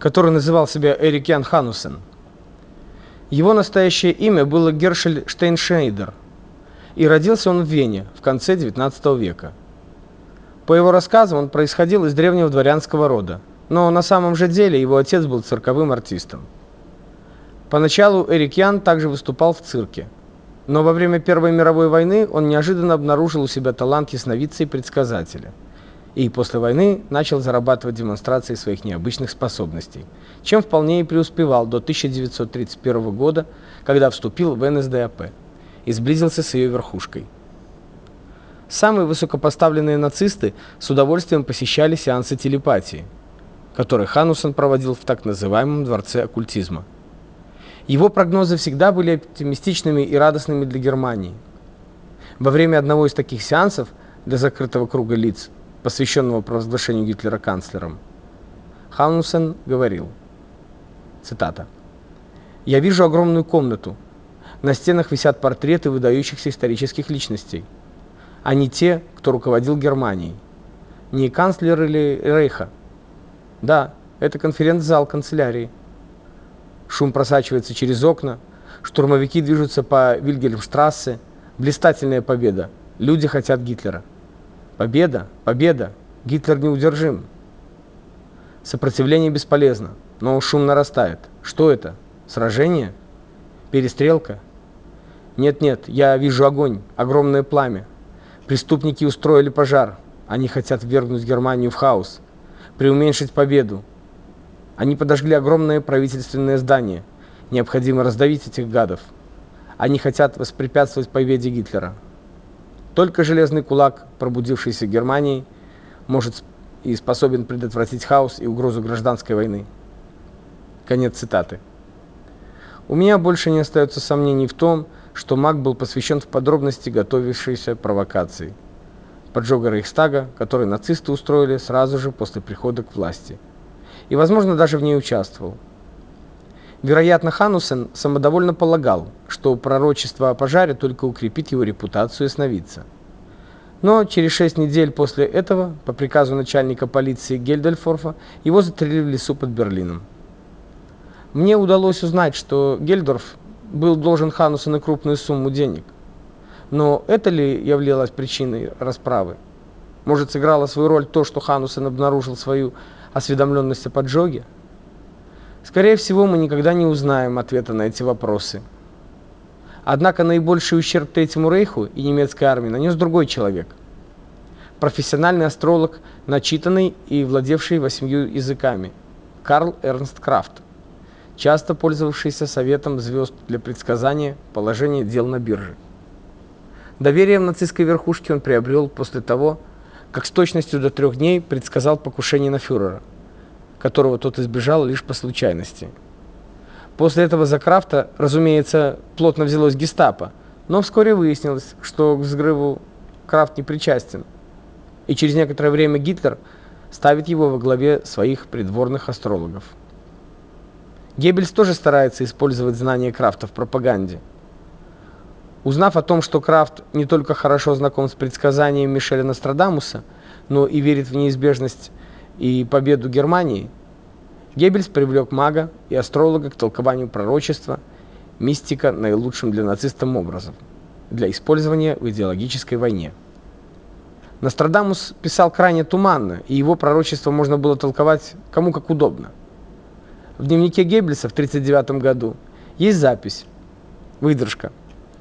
который называл себя Эрик Ян Ханусен. Его настоящее имя было Гершель Штейншнейдер, и родился он в Вене в конце XIX века. По его рассказам, он происходил из древнего дворянского рода, но на самом же деле его отец был цирковым артистом. Поначалу Эрик Ян также выступал в цирке, но во время Первой мировой войны он неожиданно обнаружил у себя талант ясновидца и предсказателя. И после войны начал зарабатывать демонстрации своих необычных способностей, чем вполне и преуспевал до 1931 года, когда вступил в НСДАП и сблизился с ее верхушкой. Самые высокопоставленные нацисты с удовольствием посещали сеансы телепатии, которые Ханусон проводил в так называемом дворце оккультизма. Его прогнозы всегда были оптимистичными и радостными для Германии. Во время одного из таких сеансов для закрытого круга лиц, посвященного провозглашению Гитлера канцлером, Ханусен говорил, цитата, «Я вижу огромную комнату. На стенах висят портреты выдающихся исторических личностей. Они те, кто руководил Германией. Не канцлер или Рейха. Да, это конференц-зал канцелярии. Шум просачивается через окна. Штурмовики движутся по Вильгельмштрассе. Блистательная победа. Люди хотят Гитлера. Победа, победа. Гитлер неудержим. Сопротивление бесполезно, но шум нарастает. Что это? Сражение? Перестрелка? Нет-нет, я вижу огонь, огромное пламя. Преступники устроили пожар. Они хотят ввергнуть Германию в хаос, преуменьшить победу, они подожгли огромное правительственное здание. Необходимо раздавить этих гадов. Они хотят воспрепятствовать победе Гитлера. Только железный кулак, пробудившийся в Германии, может и способен предотвратить хаос и угрозу гражданской войны. Конец цитаты. У меня больше не остается сомнений в том, что Мак был посвящен в подробности готовившейся провокации. Поджога Рейхстага, который нацисты устроили сразу же после прихода к власти – и, возможно, даже в ней участвовал. Вероятно, Ханусен самодовольно полагал, что пророчество о пожаре только укрепит его репутацию ясновидца. Но через шесть недель после этого, по приказу начальника полиции Гельдельфорфа, его застрелили в лесу под Берлином. Мне удалось узнать, что Гельдорф был должен Ханусену крупную сумму денег. Но это ли являлось причиной расправы? Может, сыграло свою роль то, что Ханусен обнаружил свою осведомленность о поджоге? Скорее всего, мы никогда не узнаем ответа на эти вопросы. Однако наибольший ущерб Третьему Рейху и немецкой армии нанес другой человек. Профессиональный астролог, начитанный и владевший восемью языками. Карл Эрнст Крафт, часто пользовавшийся советом звезд для предсказания положения дел на бирже. Доверие в нацистской верхушке он приобрел после того, как с точностью до трех дней предсказал покушение на фюрера, которого тот избежал лишь по случайности. После этого за Крафта, разумеется, плотно взялось гестапо, но вскоре выяснилось, что к взрыву Крафт не причастен. И через некоторое время Гитлер ставит его во главе своих придворных астрологов. Геббельс тоже старается использовать знания Крафта в пропаганде. Узнав о том, что Крафт не только хорошо знаком с предсказаниями Мишеля Нострадамуса, но и верит в неизбежность и победу Германии, Геббельс привлек мага и астролога к толкованию пророчества, мистика наилучшим для нацистов образом, для использования в идеологической войне. Нострадамус писал крайне туманно, и его пророчество можно было толковать кому как удобно. В дневнике Геббельса в 1939 году есть запись, выдержка –